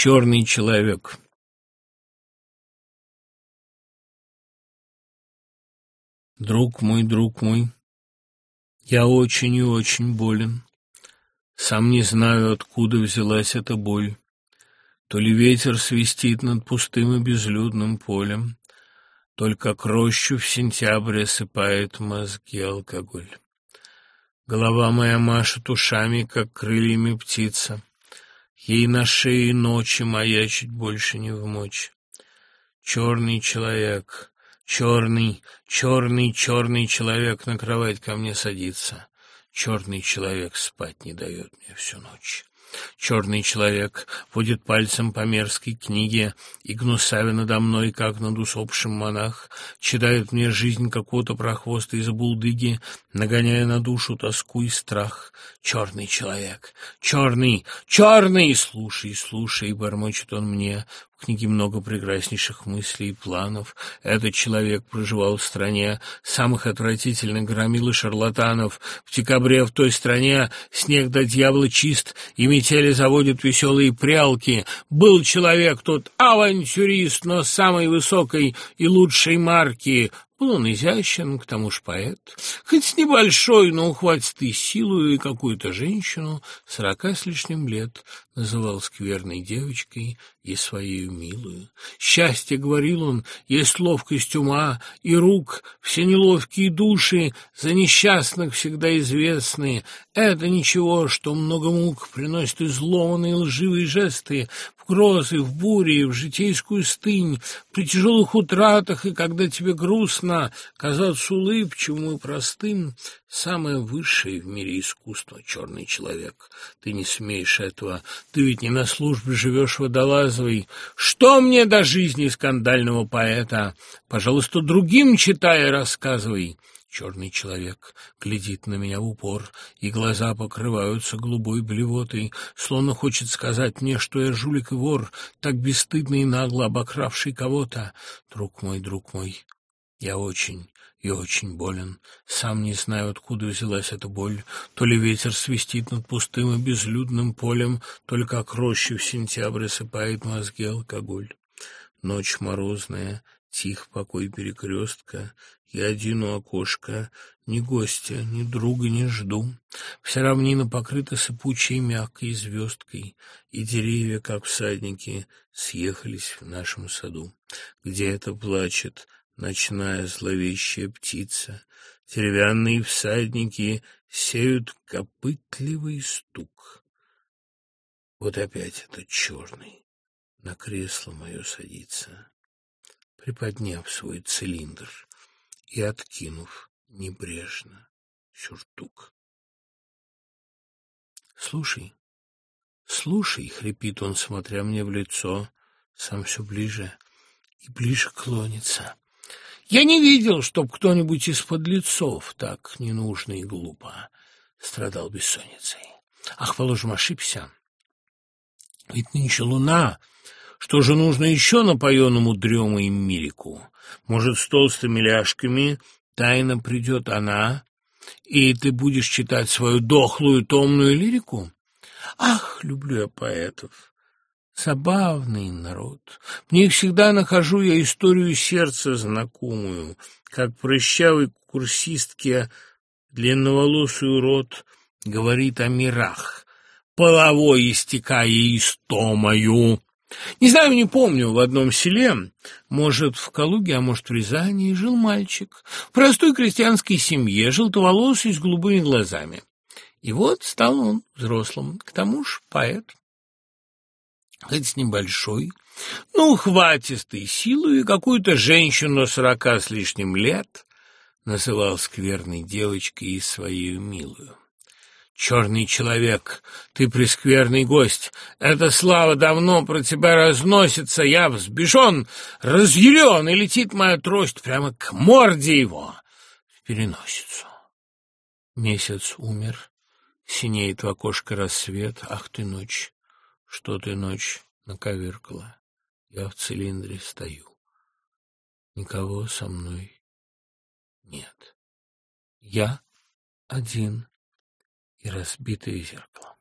Черный человек. Друг мой, друг мой, я очень и очень болен. Сам не знаю, откуда взялась эта боль. То ли ветер свистит над пустым и безлюдным полем, Только к рощу в сентябре сыпает мозги алкоголь. Голова моя машет ушами, как крыльями птица. Ей на шее ночи маячить больше не в мочь. Черный человек, черный, черный, черный человек на кровать ко мне садится. Черный человек спать не дает мне всю ночь. Черный человек водит пальцем по мерзкой книге, и гнусавя надо мной, как над усопшим монах, читает мне жизнь какого-то прохвоста из булдыги, нагоняя на душу тоску и страх. Черный человек, черный, черный, слушай, слушай, бормочет он мне, в книге много прекраснейших мыслей и планов. Этот человек проживал в стране самых отвратительных громил и шарлатанов. В декабре в той стране снег до дьявола чист, и метели заводят веселые прялки. Был человек тот авантюрист, но самой высокой и лучшей марки. Был он изящен, к тому же поэт. Хоть небольшой, но ухватистый силу и какую-то женщину, сорока с лишним лет, называл скверной девочкой и своей милую. Счастье, говорил он, есть ловкость ума и рук, все неловкие души, за несчастных всегда известные. Это ничего, что много мук приносит изломанные лживые жесты, в грозы, в бури, в житейскую стынь, при тяжелых утратах, и когда тебе грустно, казаться улыбчивым и простым, самое высшее в мире искусство — черный человек. Ты не смеешь этого, ты ведь не на службе живешь водолазовой. Что мне до жизни скандального поэта? Пожалуйста, другим читай и рассказывай. Черный человек глядит на меня в упор, и глаза покрываются голубой блевотой, словно хочет сказать мне, что я жулик и вор, так бесстыдно и нагло обокравший кого-то. Друг мой, друг мой, я очень и очень болен. Сам не знаю, откуда взялась эта боль. То ли ветер свистит над пустым и безлюдным полем, то ли как рощи в сентябре сыпает мозги алкоголь. Ночь морозная, тих покой перекрестка, я один у окошка, ни гостя, ни друга не жду. Вся равнина покрыта сыпучей мягкой звездкой, и деревья, как всадники, съехались в нашем саду. Где это плачет ночная зловещая птица. Деревянные всадники сеют копытливый стук. Вот опять этот черный на кресло мое садится, приподняв свой цилиндр и откинув небрежно сюртук. «Слушай, слушай!» — хрипит он, смотря мне в лицо, сам все ближе и ближе клонится. Я не видел, чтоб кто-нибудь из подлецов так ненужно и глупо страдал бессонницей. Ах, положим, ошибся. Ведь нынче луна. Что же нужно еще напоенному дремой мирику? Может, с толстыми ляжками тайно придет она, и ты будешь читать свою дохлую томную лирику? Ах, люблю я поэтов. Забавный народ. Мне всегда нахожу я историю сердца знакомую, как прыщавый курсистке длинноволосый урод говорит о мирах, половой истекая истомою. Не знаю, не помню, в одном селе, может, в Калуге, а может, в Рязани, жил мальчик в простой крестьянской семье, желтоволосый с голубыми глазами. И вот стал он взрослым, к тому же поэт хоть небольшой, ну, хватистой силой, какую-то женщину сорока с лишним лет называл скверной девочкой и свою милую. «Черный человек, ты прескверный гость, эта слава давно про тебя разносится, я взбешен, разъярен, и летит моя трость прямо к морде его в переносицу». Месяц умер, синеет в окошко рассвет, ах ты ночь, что ты ночь наковеркала? Я в цилиндре стою. Никого со мной нет. Я один и разбитое зеркало.